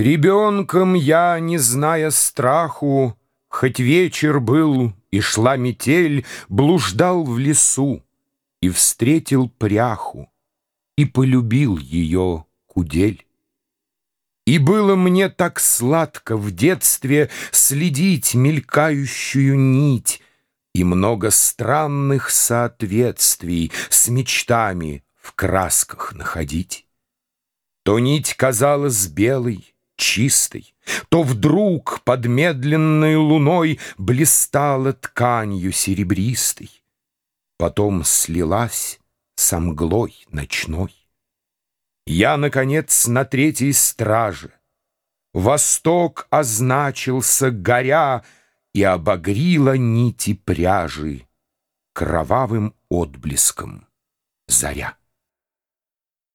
Ребенком я, не зная страху, Хоть вечер был и шла метель, Блуждал в лесу и встретил пряху И полюбил ее кудель. И было мне так сладко в детстве Следить мелькающую нить И много странных соответствий С мечтами в красках находить. То нить казалась белой, чистой, То вдруг под медленной луной Блистала тканью серебристой, Потом слилась со мглой ночной. Я, наконец, на третьей страже. Восток означился, горя, И обогрила нити пряжи Кровавым отблеском заря.